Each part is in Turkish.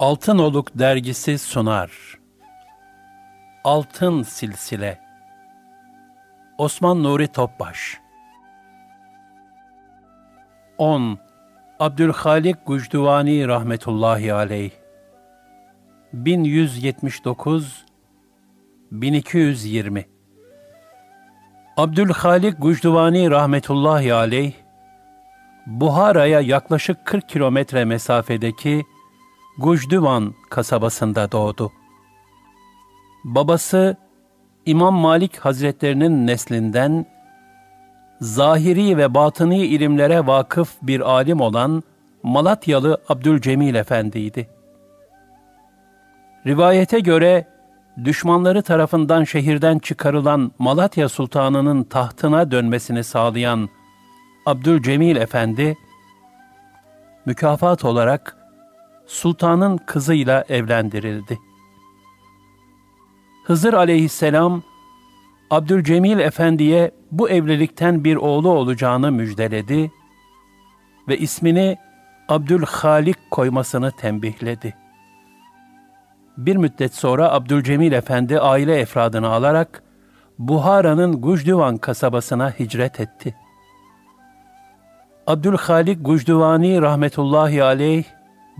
Altın Oluk dergisi sunar. Altın Silsile Osman Nuri Topbaş 10. Abdülhalik Gucduvani rahmetullahi aleyh 1179 1220 Abdülhalik Gucduvani rahmetullahi aleyh Buhara'ya yaklaşık 40 kilometre mesafedeki Gucduvan kasabasında doğdu. Babası İmam Malik Hazretlerinin neslinden zahiri ve batıni ilimlere vakıf bir alim olan Malatyalı Abdülcemil Efendi'ydi. Rivayete göre düşmanları tarafından şehirden çıkarılan Malatya Sultanı'nın tahtına dönmesini sağlayan Abdülcemil Efendi, mükafat olarak sultanın kızıyla evlendirildi. Hızır aleyhisselam, Abdülcemil Efendi'ye bu evlilikten bir oğlu olacağını müjdeledi ve ismini Abdülhalik koymasını tembihledi. Bir müddet sonra Abdülcemil Efendi aile efradını alarak Buhara'nın Gucduvan kasabasına hicret etti. Abdülhalik Gucduvani rahmetullahi aleyh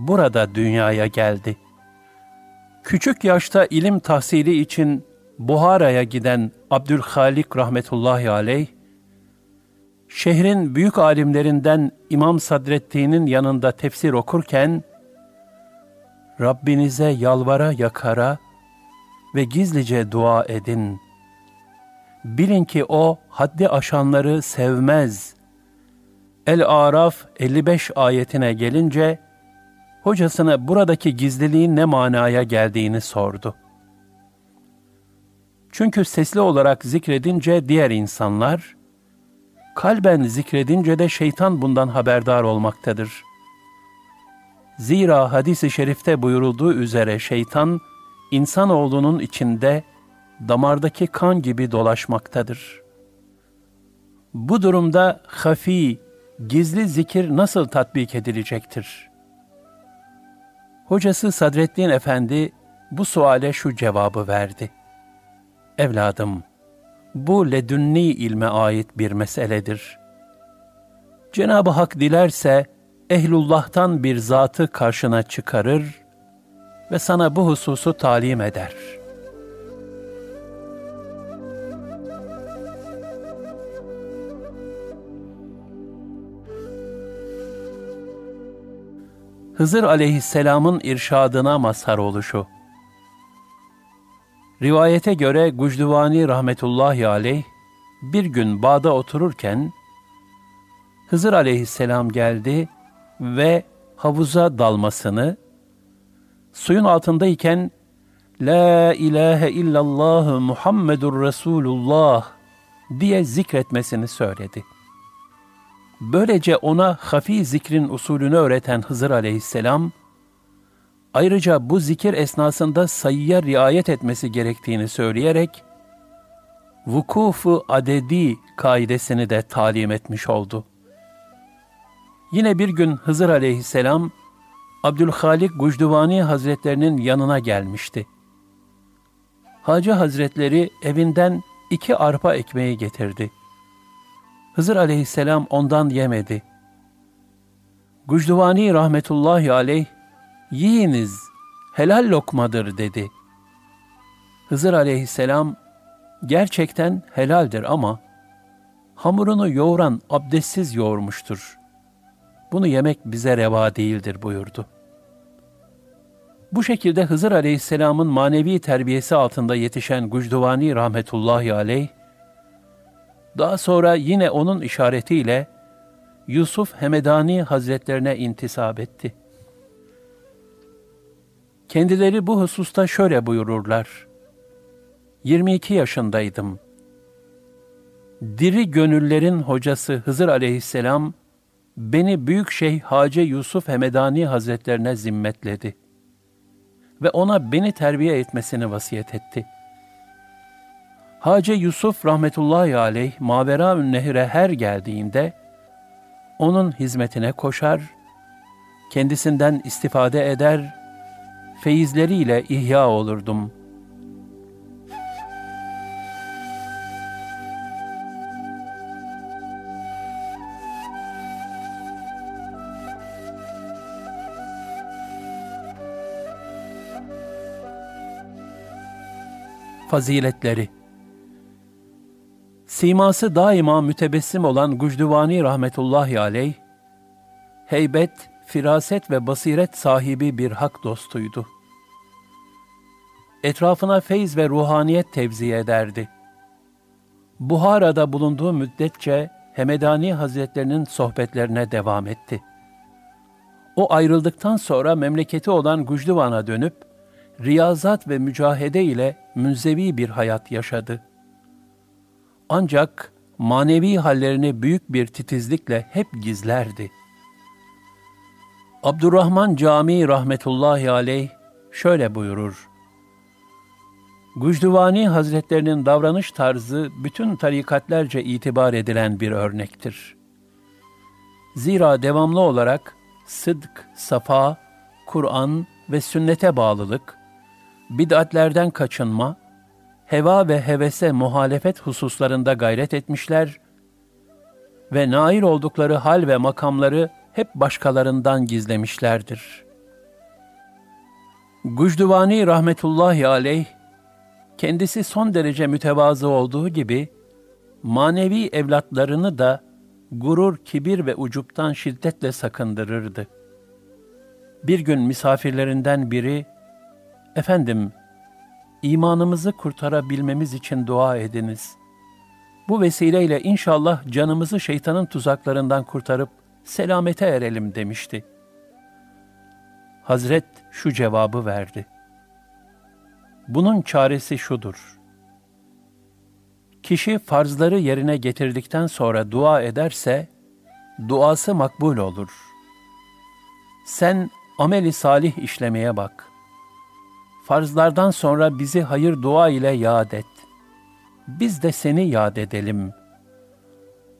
burada dünyaya geldi. Küçük yaşta ilim tahsili için Buhara'ya giden Abdülhalik rahmetullahi aleyh, şehrin büyük alimlerinden İmam Sadrettin'in yanında tefsir okurken, Rabbinize yalvara yakara ve gizlice dua edin. Bilin ki O haddi aşanları sevmez. El-Araf 55 ayetine gelince, hocasına buradaki gizliliğin ne manaya geldiğini sordu. Çünkü sesli olarak zikredince diğer insanlar, kalben zikredince de şeytan bundan haberdar olmaktadır. Zira hadis-i şerifte buyurulduğu üzere şeytan, insanoğlunun içinde damardaki kan gibi dolaşmaktadır. Bu durumda hafi, gizli zikir nasıl tatbik edilecektir?'' Hocası Sadreddin Efendi bu suale şu cevabı verdi. Evladım, bu ledünni ilme ait bir meseledir. Cenab-ı Hak dilerse ehlullah'tan bir zatı karşına çıkarır ve sana bu hususu talim eder.'' Hızır aleyhisselamın irşadına mazhar oluşu. Rivayete göre Gucduvani rahmetullahi aleyh bir gün bağda otururken Hızır aleyhisselam geldi ve havuza dalmasını, suyun altındayken La ilahe illallah Muhammedur Resulullah diye zikretmesini söyledi.'' Böylece ona hafi zikrin usulünü öğreten Hızır aleyhisselam, ayrıca bu zikir esnasında sayıya riayet etmesi gerektiğini söyleyerek, vukufu adedi kaidesini de talim etmiş oldu. Yine bir gün Hızır aleyhisselam, Abdülhalik Gucduvani Hazretlerinin yanına gelmişti. Hacı Hazretleri evinden iki arpa ekmeği getirdi.'' Hızır aleyhisselam ondan yemedi. Gucduvani rahmetullahi aleyh, yiyiniz, helal lokmadır dedi. Hızır aleyhisselam, gerçekten helaldir ama hamurunu yoğuran abdestsiz yoğurmuştur. Bunu yemek bize reva değildir buyurdu. Bu şekilde Hızır aleyhisselamın manevi terbiyesi altında yetişen Gucduvani rahmetullahi aleyh, daha sonra yine onun işaretiyle Yusuf Hemedani Hazretlerine intisap etti. Kendileri bu hususta şöyle buyururlar. 22 yaşındaydım. Diri gönüllerin hocası Hızır aleyhisselam, beni Büyük Şeyh Hace Yusuf Hemedani Hazretlerine zimmetledi ve ona beni terbiye etmesini vasiyet etti.'' Hace Yusuf rahmetullahi aleyh Mavera Nehir'e her geldiğinde onun hizmetine koşar, kendisinden istifade eder feyizleriyle ihya olurdum. Faziletleri Siması daima mütebessim olan Gucduvani rahmetullahi aleyh, heybet, firaset ve basiret sahibi bir hak dostuydu. Etrafına feyz ve ruhaniyet tevzi ederdi. Buhara'da bulunduğu müddetçe Hemedani Hazretlerinin sohbetlerine devam etti. O ayrıldıktan sonra memleketi olan Gucduvan'a dönüp, riyazat ve mücahede ile münzevi bir hayat yaşadı.'' Ancak manevi hallerini büyük bir titizlikle hep gizlerdi. Abdurrahman Cami rahmetullahi aleyh şöyle buyurur. Gucduvani Hazretlerinin davranış tarzı bütün tarikatlerce itibar edilen bir örnektir. Zira devamlı olarak sıdk, safa, Kur'an ve sünnete bağlılık, bid'atlerden kaçınma, heva ve hevese muhalefet hususlarında gayret etmişler ve nail oldukları hal ve makamları hep başkalarından gizlemişlerdir. Gucduvani rahmetullahi aleyh, kendisi son derece mütevazı olduğu gibi, manevi evlatlarını da gurur, kibir ve ucuptan şiddetle sakındırırdı. Bir gün misafirlerinden biri, efendim imanımızı kurtarabilmemiz için dua ediniz. Bu vesileyle inşallah canımızı şeytanın tuzaklarından kurtarıp selamete erelim demişti. Hazret şu cevabı verdi. Bunun çaresi şudur. Kişi farzları yerine getirdikten sonra dua ederse, duası makbul olur. Sen ameli salih işlemeye bak farzlardan sonra bizi hayır dua ile yad et. Biz de seni yad edelim.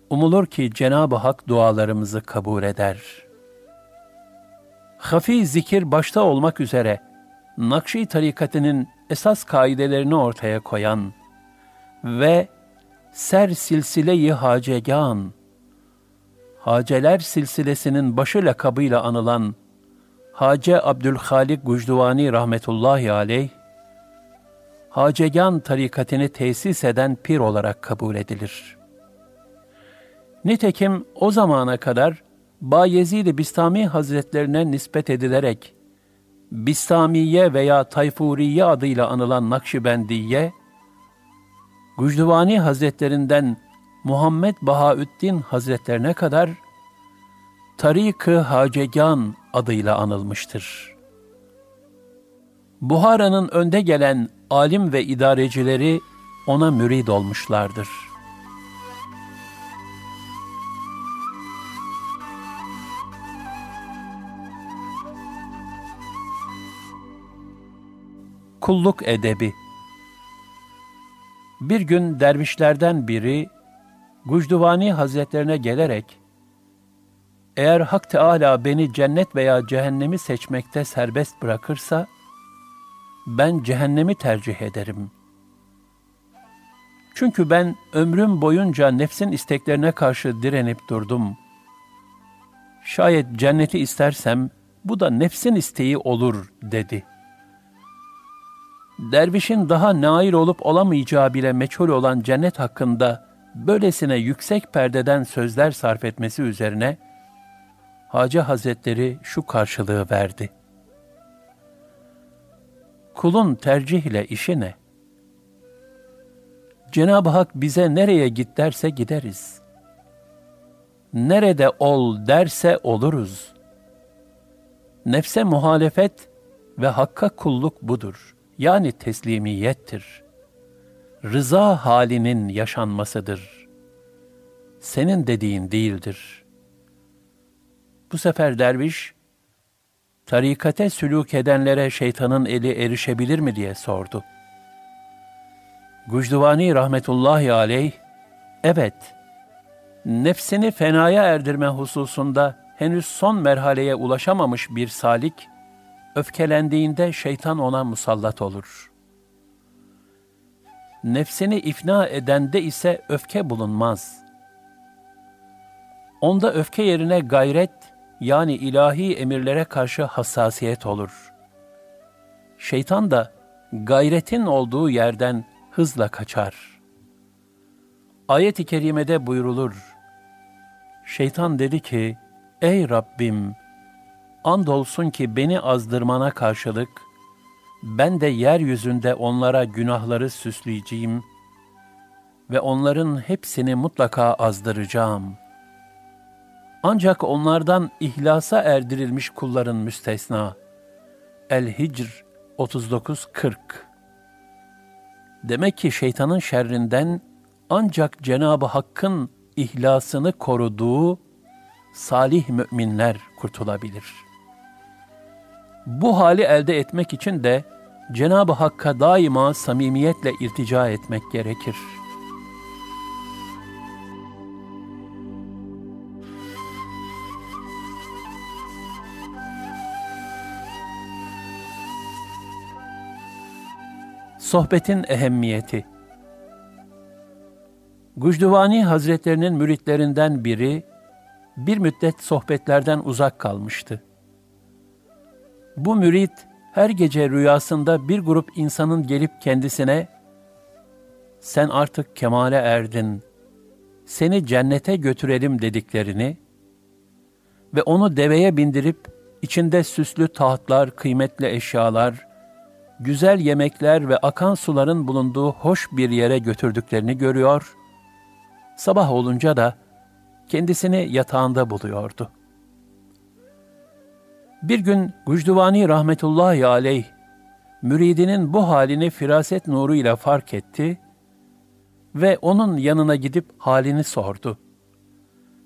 Umulur ki Cenab-ı Hak dualarımızı kabul eder. Hafi zikir başta olmak üzere Nakşi tarikatının esas kaidelerini ortaya koyan ve ser silsile-i hacegan, Haceler silsilesinin başı lakabıyla anılan Hace Abdülhalik Gucduvani rahmetullahi aleyh, Hacegan tarikatını tesis eden pir olarak kabul edilir. Nitekim o zamana kadar Bayezid-i Bistami Hazretlerine nispet edilerek Bistamiye veya Tayfuriye adıyla anılan Nakşibendiye, Gucduvani Hazretlerinden Muhammed Bahaüddin Hazretlerine kadar Tarik-ı Hacegan adıyla anılmıştır. Buhara'nın önde gelen alim ve idarecileri ona mürid olmuşlardır. Kulluk edebi Bir gün dervişlerden biri Gucduvani Hazretlerine gelerek eğer Hak Teala beni cennet veya cehennemi seçmekte serbest bırakırsa, ben cehennemi tercih ederim. Çünkü ben ömrüm boyunca nefsin isteklerine karşı direnip durdum. Şayet cenneti istersem, bu da nefsin isteği olur, dedi. Dervişin daha nail olup olamayacağı bile meçhul olan cennet hakkında böylesine yüksek perdeden sözler sarf etmesi üzerine, Hacı Hazretleri şu karşılığı verdi. Kulun tercih ile işi ne? Cenab-ı Hak bize nereye git derse gideriz. Nerede ol derse oluruz. Nefse muhalefet ve hakka kulluk budur. Yani teslimiyettir. Rıza halinin yaşanmasıdır. Senin dediğin değildir.'' Bu sefer derviş, tarikate sülük edenlere şeytanın eli erişebilir mi diye sordu. Gucduvani rahmetullahi aleyh, evet, nefsini fenaya erdirme hususunda henüz son merhaleye ulaşamamış bir salik, öfkelendiğinde şeytan ona musallat olur. Nefsini ifna edende ise öfke bulunmaz. Onda öfke yerine gayret yani ilahi emirlere karşı hassasiyet olur. Şeytan da gayretin olduğu yerden hızla kaçar. Ayet-i kerimede buyrulur. Şeytan dedi ki, Ey Rabbim! Andolsun ki beni azdırmana karşılık, ben de yeryüzünde onlara günahları süsleyeceğim ve onların hepsini mutlaka azdıracağım. Ancak onlardan ihlasa erdirilmiş kulların müstesna. El-Hicr 39-40 Demek ki şeytanın şerrinden ancak Cenab-ı Hakk'ın ihlasını koruduğu salih müminler kurtulabilir. Bu hali elde etmek için de Cenab-ı Hakk'a daima samimiyetle iltica etmek gerekir.'' Sohbetin ehemmiyeti Gucduvani Hazretlerinin müritlerinden biri bir müddet sohbetlerden uzak kalmıştı. Bu mürit her gece rüyasında bir grup insanın gelip kendisine sen artık kemale erdin, seni cennete götürelim dediklerini ve onu deveye bindirip içinde süslü tahtlar, kıymetli eşyalar, güzel yemekler ve akan suların bulunduğu hoş bir yere götürdüklerini görüyor, sabah olunca da kendisini yatağında buluyordu. Bir gün Gucduvani rahmetullahi aleyh, müridinin bu halini firaset nuruyla fark etti ve onun yanına gidip halini sordu.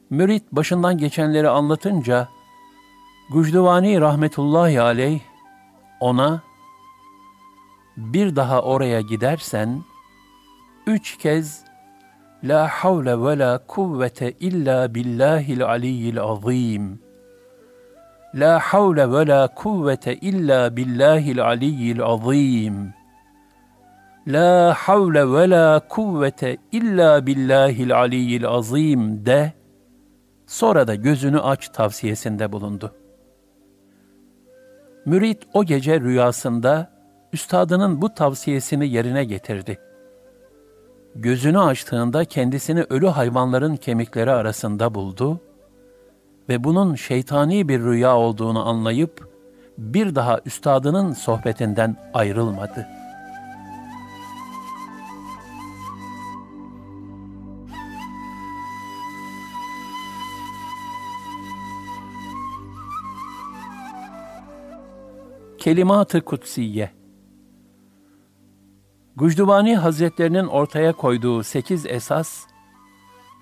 Mürit başından geçenleri anlatınca, Gucduvani rahmetullahi aleyh ona bir daha oraya gidersen, üç kez La havle ve la kuvvete illa billahil aliyyil azim. La havle ve la kuvvete illa billahil aliyyil azim. La havle ve la kuvvete illa billahil aliyyil azim de, sonra da gözünü aç tavsiyesinde bulundu. Mürit o gece rüyasında, üstadının bu tavsiyesini yerine getirdi. Gözünü açtığında kendisini ölü hayvanların kemikleri arasında buldu ve bunun şeytani bir rüya olduğunu anlayıp bir daha üstadının sohbetinden ayrılmadı.'' Kelimat-ı Kutsiye Gucdubani Hazretlerinin ortaya koyduğu sekiz esas,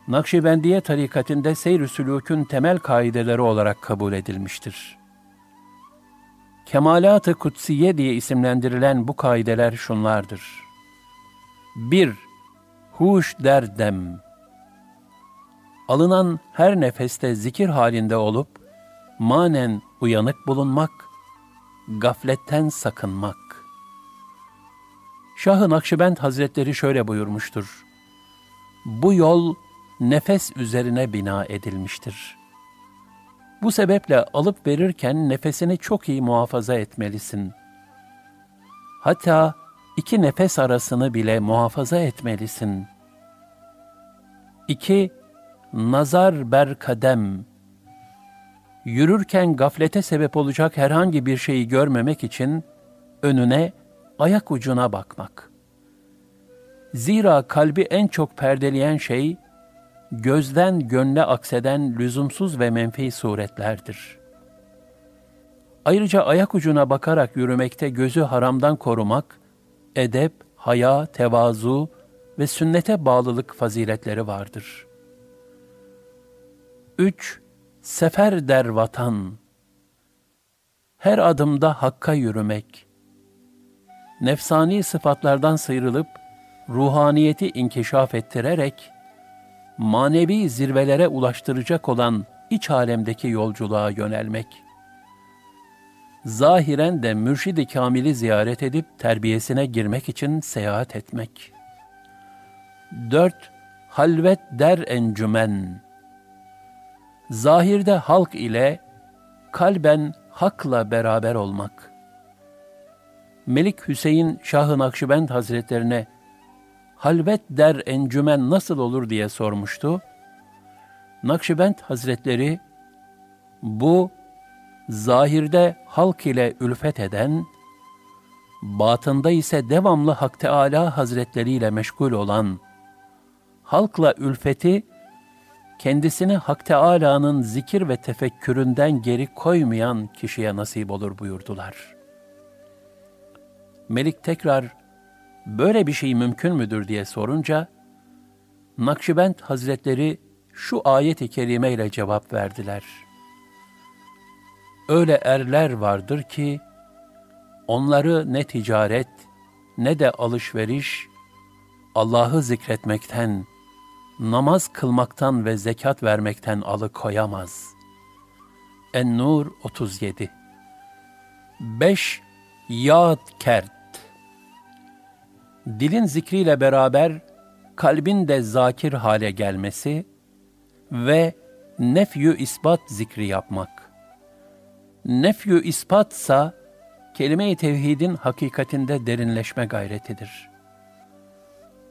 Nakşibendiye tarikatinde seyr-i sülûkün temel kaideleri olarak kabul edilmiştir. Kemalat-ı Kutsiye diye isimlendirilen bu kaideler şunlardır. 1. Huş derdem Alınan her nefeste zikir halinde olup, manen uyanık bulunmak, gafletten sakınmak. Şah-ı Nakşibend Hazretleri şöyle buyurmuştur. Bu yol nefes üzerine bina edilmiştir. Bu sebeple alıp verirken nefesini çok iyi muhafaza etmelisin. Hatta iki nefes arasını bile muhafaza etmelisin. 2. Nazar ber kadem. Yürürken gaflete sebep olacak herhangi bir şeyi görmemek için önüne ayak ucuna bakmak. Zira kalbi en çok perdeleyen şey, gözden gönle akseden lüzumsuz ve menfi suretlerdir. Ayrıca ayak ucuna bakarak yürümekte gözü haramdan korumak, edep, haya, tevazu ve sünnete bağlılık faziletleri vardır. 3. Sefer der vatan Her adımda hakka yürümek, nefsani sıfatlardan sıyrılıp ruhaniyeti inkişaf ettirerek manevi zirvelere ulaştıracak olan iç alemdeki yolculuğa yönelmek. zahiren de mürşidi kamili ziyaret edip terbiyesine girmek için seyahat etmek. 4. Halvet der encümen. Zahirde halk ile, kalben hakla beraber olmak. Melik Hüseyin Şah-ı Nakşibend Hazretlerine halvet der encümen nasıl olur diye sormuştu. Nakşibend Hazretleri bu zahirde halk ile ülfet eden, batında ise devamlı Hak Teâlâ Hazretleri ile meşgul olan, halkla ülfeti, kendisini Hak Teâlâ'nın zikir ve tefekküründen geri koymayan kişiye nasip olur buyurdular. Melik tekrar, böyle bir şey mümkün müdür diye sorunca, Nakşibend Hazretleri şu ayet-i kerime ile cevap verdiler.'' öyle erler vardır ki, onları ne ticaret ne de alışveriş, Allah'ı zikretmekten, namaz kılmaktan ve zekat vermekten alıkoyamaz. En-Nur 37 5. Yad kert Dilin zikriyle beraber kalbin de zakir hale gelmesi ve nefyü ispat zikri yapmak nefyü ispatsa, kelime-i tevhidin hakikatinde derinleşme gayretidir.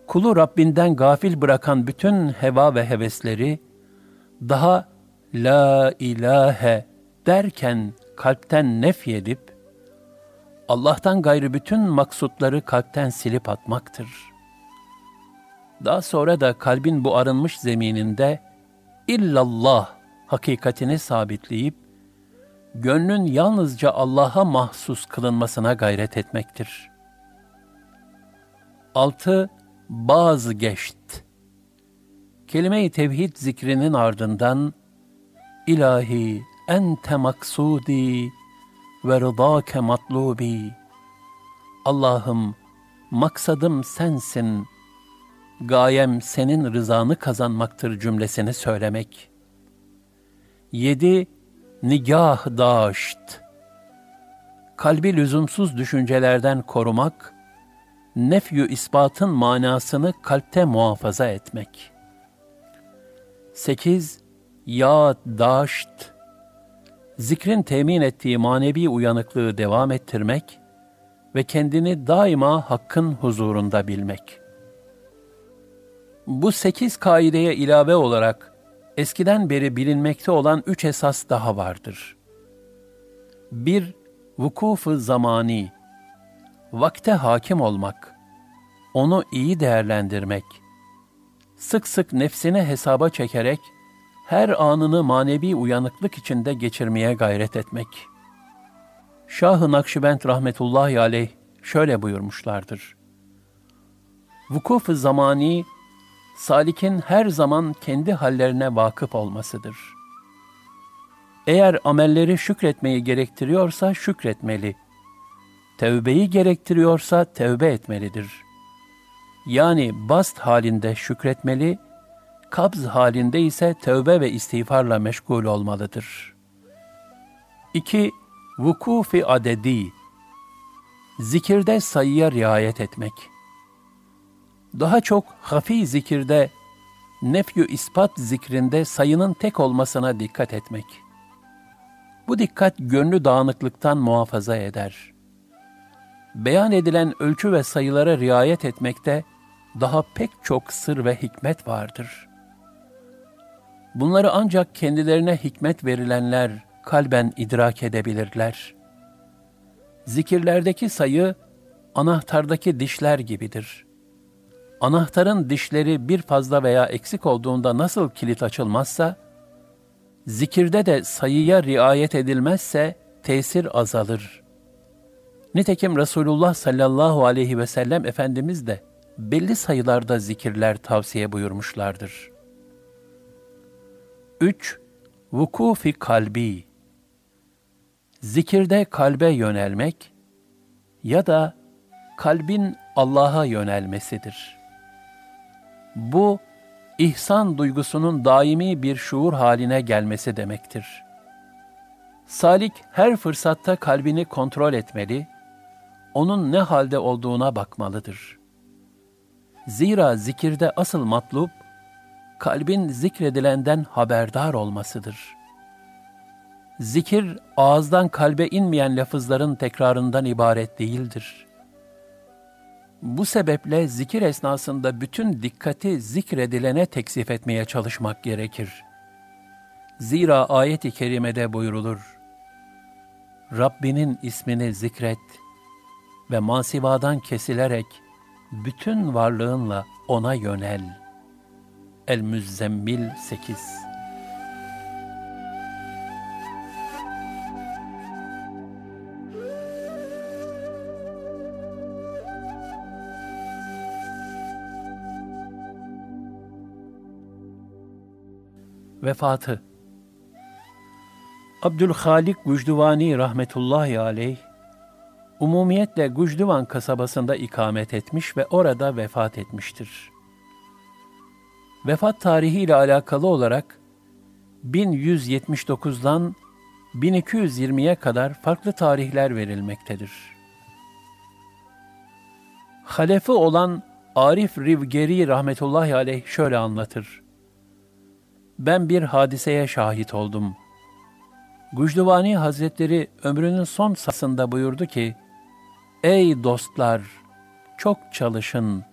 Kulu Rabbinden gafil bırakan bütün heva ve hevesleri, daha la ilahe derken kalpten nefyedip, Allah'tan gayrı bütün maksutları kalpten silip atmaktır. Daha sonra da kalbin bu arınmış zemininde illallah hakikatini sabitleyip, gönlün yalnızca Allah'a mahsus kılınmasına gayret etmektir. 6. Bazı geçt Kelime-i tevhid zikrinin ardından İlahi ente maksudi ve rıdâke matlubi Allah'ım maksadım sensin, gayem senin rızanı kazanmaktır cümlesini söylemek. 7 nigah daşt. Kalbi lüzumsuz düşüncelerden korumak, nefyü ispatın manasını kalpte muhafaza etmek. 8. Yad daşt. Zikrin temin ettiği manevi uyanıklığı devam ettirmek ve kendini daima hakkın huzurunda bilmek. Bu sekiz kaideye ilave olarak eskiden beri bilinmekte olan üç esas daha vardır. Bir, vukufu zamani, vakte hakim olmak, onu iyi değerlendirmek, sık sık nefsini hesaba çekerek, her anını manevi uyanıklık içinde geçirmeye gayret etmek. Şah-ı Nakşibend rahmetullahi aleyh şöyle buyurmuşlardır. Vukuf-ı zamani, salikin her zaman kendi hallerine vakıf olmasıdır. Eğer amelleri şükretmeyi gerektiriyorsa şükretmeli. Tevbeyi gerektiriyorsa tevbe etmelidir. Yani bast halinde şükretmeli, kabz halinde ise tövbe ve istiğfarla meşgul olmalıdır. 2. Vukufi adedi Zikirde sayıya riayet etmek daha çok hafi zikirde, nefyü ispat zikrinde sayının tek olmasına dikkat etmek. Bu dikkat gönlü dağınıklıktan muhafaza eder. Beyan edilen ölçü ve sayılara riayet etmekte daha pek çok sır ve hikmet vardır. Bunları ancak kendilerine hikmet verilenler kalben idrak edebilirler. Zikirlerdeki sayı anahtardaki dişler gibidir.'' anahtarın dişleri bir fazla veya eksik olduğunda nasıl kilit açılmazsa, zikirde de sayıya riayet edilmezse tesir azalır. Nitekim Resulullah sallallahu aleyhi ve sellem Efendimiz de belli sayılarda zikirler tavsiye buyurmuşlardır. 3. Vukufi kalbi Zikirde kalbe yönelmek ya da kalbin Allah'a yönelmesidir.'' Bu, ihsan duygusunun daimi bir şuur haline gelmesi demektir. Salik her fırsatta kalbini kontrol etmeli, onun ne halde olduğuna bakmalıdır. Zira zikirde asıl matlub, kalbin zikredilenden haberdar olmasıdır. Zikir, ağızdan kalbe inmeyen lafızların tekrarından ibaret değildir. Bu sebeple zikir esnasında bütün dikkati zikredilene teksif etmeye çalışmak gerekir. Zira ayet-i kerimede buyurulur, Rabbinin ismini zikret ve mansivadan kesilerek bütün varlığınla ona yönel. El-Müzzemmil 8 Vefatı Abdülhalik Gucduvani rahmetullahi aleyh, umumiyetle Gucduvan kasabasında ikamet etmiş ve orada vefat etmiştir. Vefat tarihi ile alakalı olarak 1179'dan 1220'ye kadar farklı tarihler verilmektedir. Halefi olan Arif Rivgeri rahmetullahi aleyh şöyle anlatır. Ben bir hadiseye şahit oldum.'' Gucduvani Hazretleri ömrünün son sasında buyurdu ki, Ey dostlar! Çok çalışın.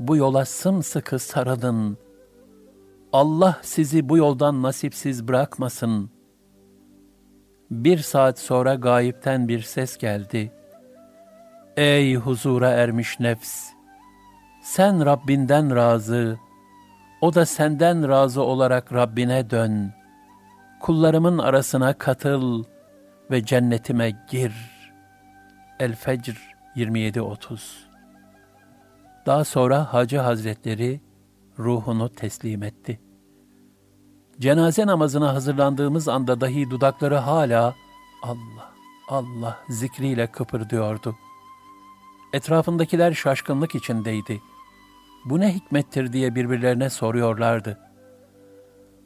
Bu yola sımsıkı sarılın. Allah sizi bu yoldan nasipsiz bırakmasın. Bir saat sonra gayipten bir ses geldi. Ey huzura ermiş nefs! Sen Rabbinden razı, o da senden razı olarak Rabbine dön.'' kullarımın arasına katıl ve cennetime gir. El-Fecr 27.30 Daha sonra Hacı Hazretleri ruhunu teslim etti. Cenaze namazına hazırlandığımız anda dahi dudakları hala Allah, Allah zikriyle kıpırdıyordu. Etrafındakiler şaşkınlık içindeydi. Bu ne hikmettir diye birbirlerine soruyorlardı.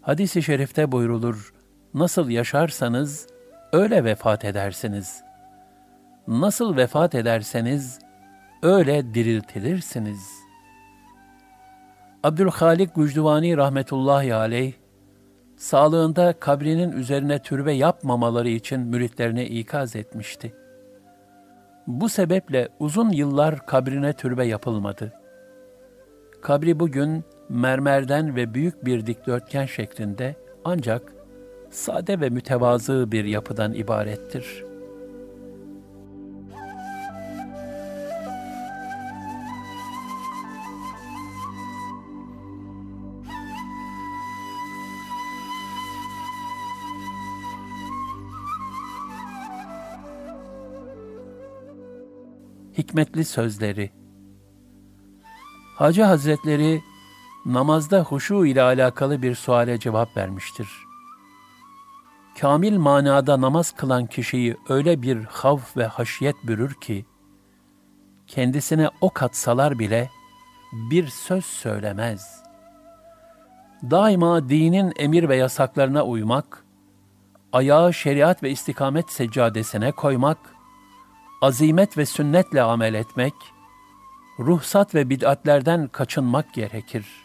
Hadis-i şerifte buyrulur, Nasıl yaşarsanız öyle vefat edersiniz. Nasıl vefat ederseniz öyle diriltilirsiniz. Abdülhalik Gucduvani rahmetullahi aleyh, sağlığında kabrinin üzerine türbe yapmamaları için müritlerine ikaz etmişti. Bu sebeple uzun yıllar kabrine türbe yapılmadı. Kabri bugün mermerden ve büyük bir dikdörtgen şeklinde ancak sade ve mütevazı bir yapıdan ibarettir. Hikmetli Sözleri Hacı Hazretleri namazda huşu ile alakalı bir suale cevap vermiştir kamil manada namaz kılan kişiyi öyle bir havf ve haşiyet bürür ki, kendisine ok atsalar bile bir söz söylemez. Daima dinin emir ve yasaklarına uymak, ayağı şeriat ve istikamet seccadesine koymak, azimet ve sünnetle amel etmek, ruhsat ve bid'atlerden kaçınmak gerekir.''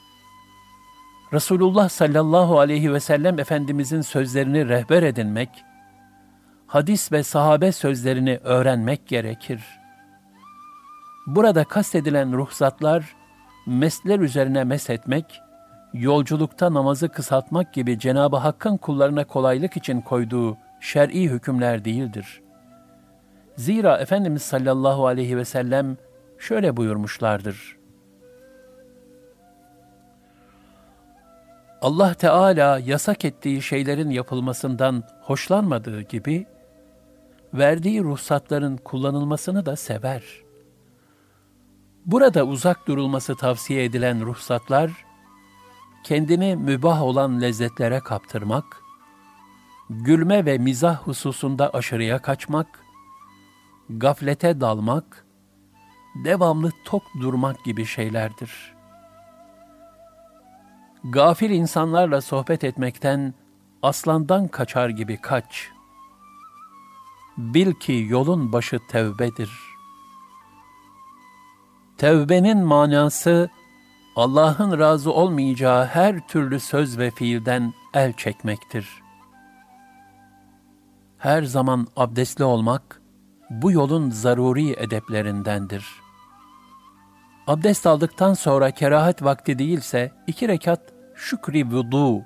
Resulullah sallallahu aleyhi ve sellem Efendimizin sözlerini rehber edinmek, hadis ve sahabe sözlerini öğrenmek gerekir. Burada kastedilen ruhsatlar, mesler üzerine meshetmek, yolculukta namazı kısaltmak gibi Cenab-ı Hakk'ın kullarına kolaylık için koyduğu şer'i hükümler değildir. Zira Efendimiz sallallahu aleyhi ve sellem şöyle buyurmuşlardır. Allah Teala yasak ettiği şeylerin yapılmasından hoşlanmadığı gibi, verdiği ruhsatların kullanılmasını da sever. Burada uzak durulması tavsiye edilen ruhsatlar, kendini mübah olan lezzetlere kaptırmak, gülme ve mizah hususunda aşırıya kaçmak, gaflete dalmak, devamlı tok durmak gibi şeylerdir.'' Gafil insanlarla sohbet etmekten aslandan kaçar gibi kaç. bil ki yolun başı tevbedir. Tevbenin manası, Allah'ın razı olmayacağı her türlü söz ve fiilden el çekmektir. Her zaman abdestli olmak, bu yolun zaruri edeplerindendir. Abdest aldıktan sonra kerahat vakti değilse, iki rekat şükri vudu,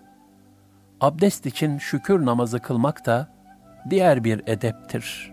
abdest için şükür namazı kılmak da diğer bir edeptir.''